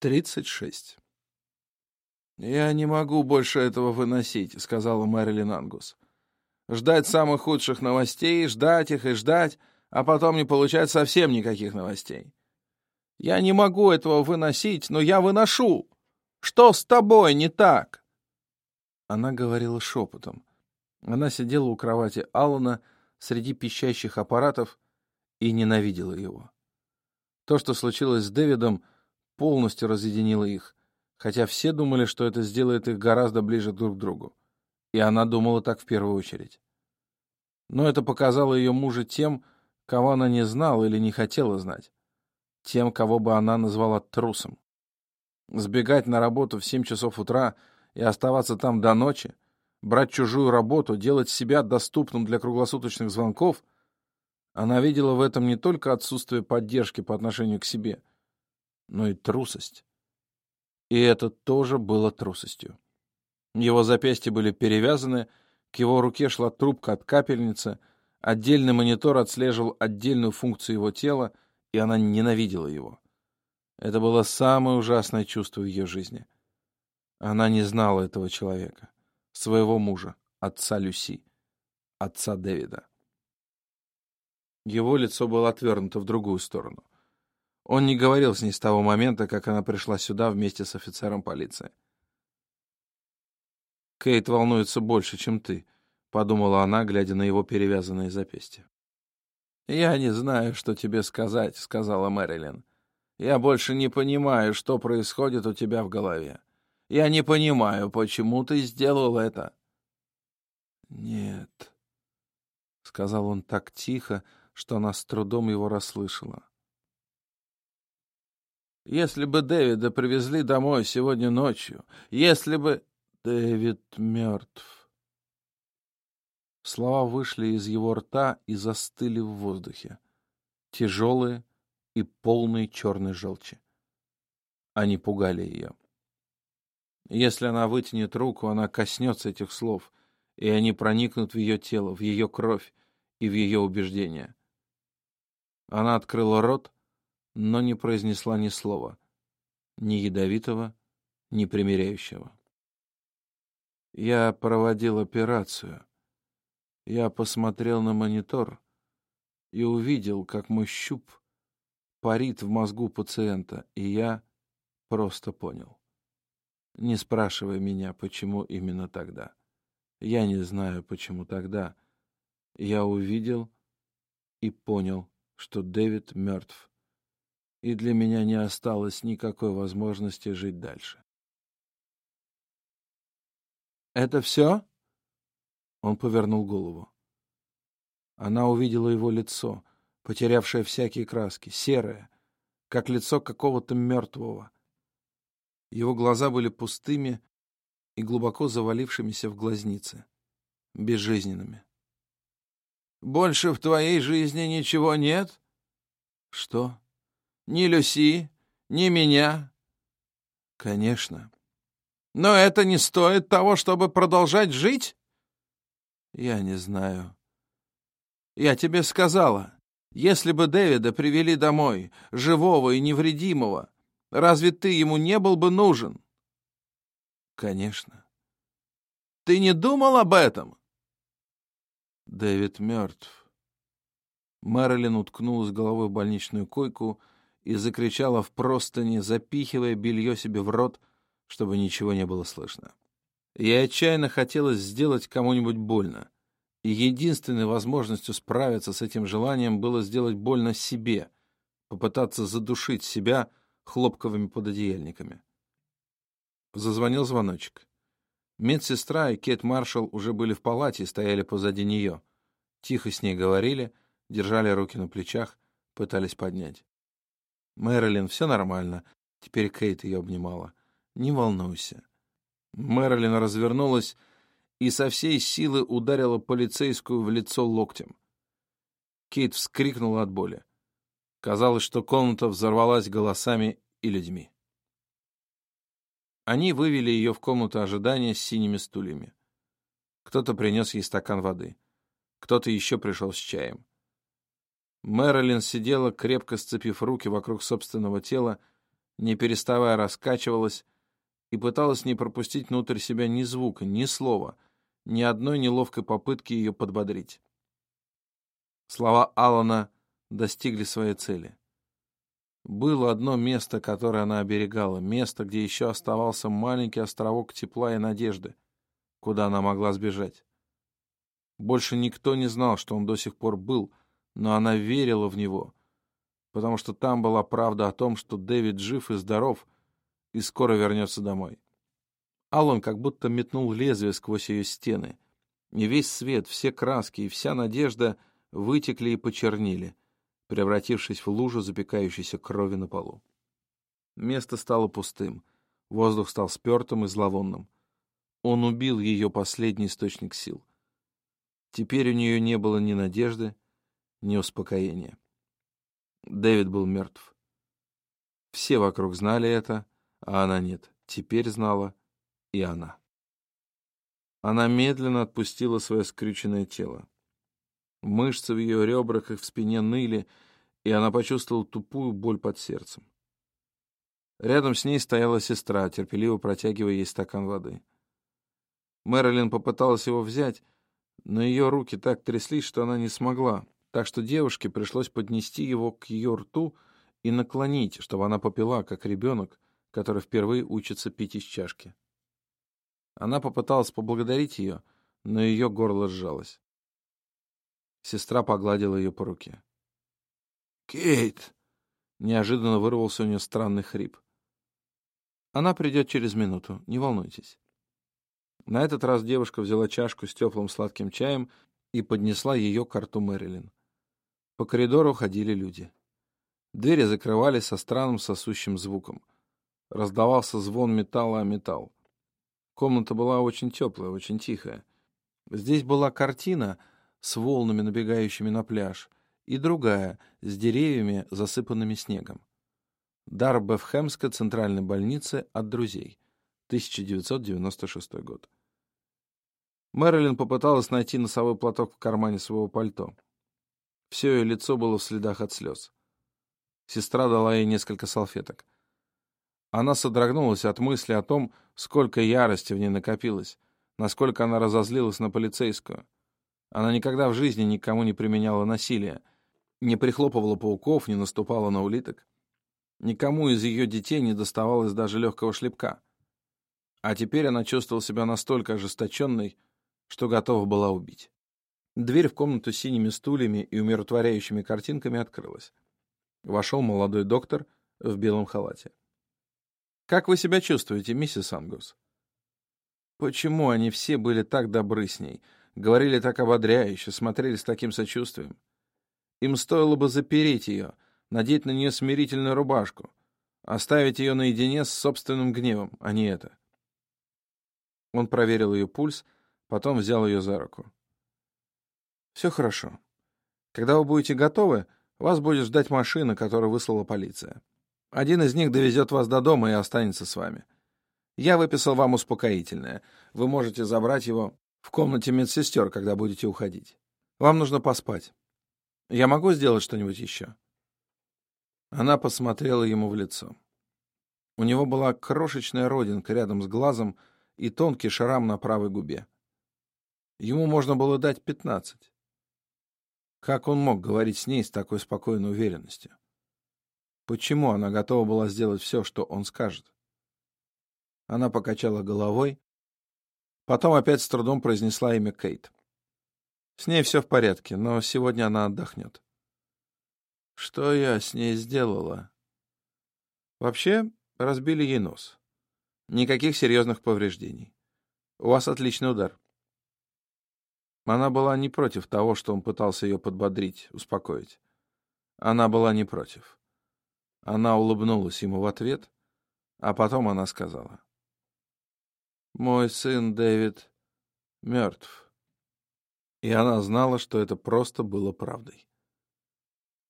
36. «Я не могу больше этого выносить», — сказала Мэрилин Ангус. «Ждать самых худших новостей, ждать их и ждать, а потом не получать совсем никаких новостей. Я не могу этого выносить, но я выношу. Что с тобой не так?» Она говорила шепотом. Она сидела у кровати Аллана среди пищащих аппаратов и ненавидела его. То, что случилось с Дэвидом, полностью разъединило их, хотя все думали, что это сделает их гораздо ближе друг к другу. И она думала так в первую очередь. Но это показало ее мужа тем, кого она не знала или не хотела знать. Тем, кого бы она назвала трусом. Сбегать на работу в семь часов утра и оставаться там до ночи, брать чужую работу, делать себя доступным для круглосуточных звонков, она видела в этом не только отсутствие поддержки по отношению к себе, но и трусость. И это тоже было трусостью. Его запястья были перевязаны, к его руке шла трубка от капельницы, отдельный монитор отслеживал отдельную функцию его тела, и она ненавидела его. Это было самое ужасное чувство в ее жизни. Она не знала этого человека, своего мужа, отца Люси, отца Дэвида. Его лицо было отвернуто в другую сторону. Он не говорил с ней с того момента, как она пришла сюда вместе с офицером полиции. «Кейт волнуется больше, чем ты», — подумала она, глядя на его перевязанные запястья. «Я не знаю, что тебе сказать», — сказала Мэрилин. «Я больше не понимаю, что происходит у тебя в голове. Я не понимаю, почему ты сделал это». «Нет», — сказал он так тихо, что она с трудом его расслышала. Если бы Дэвида привезли домой сегодня ночью, если бы... Дэвид мертв. Слова вышли из его рта и застыли в воздухе. Тяжелые и полные черной желчи. Они пугали ее. Если она вытянет руку, она коснется этих слов, и они проникнут в ее тело, в ее кровь и в ее убеждения. Она открыла рот, но не произнесла ни слова, ни ядовитого, ни примиряющего. Я проводил операцию. Я посмотрел на монитор и увидел, как мой щуп парит в мозгу пациента, и я просто понял. Не спрашивай меня, почему именно тогда. Я не знаю, почему тогда. Я увидел и понял, что Дэвид мертв и для меня не осталось никакой возможности жить дальше. «Это все?» Он повернул голову. Она увидела его лицо, потерявшее всякие краски, серое, как лицо какого-то мертвого. Его глаза были пустыми и глубоко завалившимися в глазницы, безжизненными. «Больше в твоей жизни ничего нет?» «Что?» Ни Люси, ни меня. Конечно. Но это не стоит того, чтобы продолжать жить? Я не знаю. Я тебе сказала, если бы Дэвида привели домой, живого и невредимого, разве ты ему не был бы нужен? Конечно. Ты не думал об этом? Дэвид мертв. Мэрилин уткнулась головой в больничную койку и закричала в простыни, запихивая белье себе в рот, чтобы ничего не было слышно. Ей отчаянно хотелось сделать кому-нибудь больно, и единственной возможностью справиться с этим желанием было сделать больно себе, попытаться задушить себя хлопковыми пододеяльниками. Зазвонил звоночек. Медсестра и Кет Маршалл уже были в палате и стояли позади нее. Тихо с ней говорили, держали руки на плечах, пытались поднять. «Мэрилин, все нормально». Теперь Кейт ее обнимала. «Не волнуйся». Мэрилин развернулась и со всей силы ударила полицейскую в лицо локтем. Кейт вскрикнула от боли. Казалось, что комната взорвалась голосами и людьми. Они вывели ее в комнату ожидания с синими стульями. Кто-то принес ей стакан воды. Кто-то еще пришел с чаем. Мэрилин сидела, крепко сцепив руки вокруг собственного тела, не переставая раскачивалась, и пыталась не пропустить внутрь себя ни звука, ни слова, ни одной неловкой попытки ее подбодрить. Слова Алана достигли своей цели. Было одно место, которое она оберегала, место, где еще оставался маленький островок тепла и надежды, куда она могла сбежать. Больше никто не знал, что он до сих пор был, но она верила в него, потому что там была правда о том, что Дэвид жив и здоров и скоро вернется домой. Аллан как будто метнул лезвие сквозь ее стены, и весь свет, все краски и вся надежда вытекли и почернили, превратившись в лужу запекающейся крови на полу. Место стало пустым, воздух стал спертым и зловонным. Он убил ее последний источник сил. Теперь у нее не было ни надежды, ни успокоения. Дэвид был мертв. Все вокруг знали это, а она нет. Теперь знала и она. Она медленно отпустила свое скрюченное тело. Мышцы в ее ребрах и в спине ныли, и она почувствовала тупую боль под сердцем. Рядом с ней стояла сестра, терпеливо протягивая ей стакан воды. Мэрилин попыталась его взять, но ее руки так тряслись, что она не смогла, так что девушке пришлось поднести его к ее рту и наклонить, чтобы она попила, как ребенок, который впервые учится пить из чашки. Она попыталась поблагодарить ее, но ее горло сжалось. Сестра погладила ее по руке. «Кейт!» — неожиданно вырвался у нее странный хрип. «Она придет через минуту, не волнуйтесь». На этот раз девушка взяла чашку с теплым сладким чаем и поднесла ее к рту Мэрилин. По коридору ходили люди. Двери закрывались со странным сосущим звуком. Раздавался звон металла о металл. Комната была очень теплая, очень тихая. Здесь была картина с волнами, набегающими на пляж, и другая, с деревьями, засыпанными снегом. Дар Бефхемской центральной больницы от друзей. 1996 год. Мэрилин попыталась найти носовой платок в кармане своего пальто. Все ее лицо было в следах от слез. Сестра дала ей несколько салфеток. Она содрогнулась от мысли о том, сколько ярости в ней накопилось, насколько она разозлилась на полицейскую. Она никогда в жизни никому не применяла насилия, не прихлопывала пауков, не наступала на улиток. Никому из ее детей не доставалось даже легкого шлепка. А теперь она чувствовала себя настолько ожесточенной, что готова была убить. Дверь в комнату с синими стульями и умиротворяющими картинками открылась. Вошел молодой доктор в белом халате. Как вы себя чувствуете, миссис Ангус? Почему они все были так добры с ней, говорили так ободряюще, смотрели с таким сочувствием? Им стоило бы запереть ее, надеть на нее смирительную рубашку, оставить ее наедине с собственным гневом, а не это. Он проверил ее пульс, потом взял ее за руку. «Все хорошо. Когда вы будете готовы, вас будет ждать машина, которую выслала полиция. Один из них довезет вас до дома и останется с вами. Я выписал вам успокоительное. Вы можете забрать его в комнате медсестер, когда будете уходить. Вам нужно поспать. Я могу сделать что-нибудь еще?» Она посмотрела ему в лицо. У него была крошечная родинка рядом с глазом и тонкий шрам на правой губе. Ему можно было дать пятнадцать. Как он мог говорить с ней с такой спокойной уверенностью? Почему она готова была сделать все, что он скажет? Она покачала головой, потом опять с трудом произнесла имя Кейт. С ней все в порядке, но сегодня она отдохнет. Что я с ней сделала? Вообще, разбили ей нос. Никаких серьезных повреждений. У вас отличный удар. Она была не против того, что он пытался ее подбодрить, успокоить. Она была не против. Она улыбнулась ему в ответ, а потом она сказала. «Мой сын Дэвид мертв». И она знала, что это просто было правдой.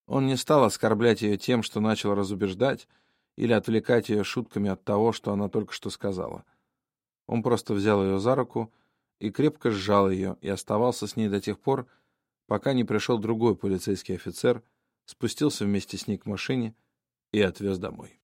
Он не стал оскорблять ее тем, что начал разубеждать, или отвлекать ее шутками от того, что она только что сказала. Он просто взял ее за руку и крепко сжал ее, и оставался с ней до тех пор, пока не пришел другой полицейский офицер, спустился вместе с ней к машине и отвез домой.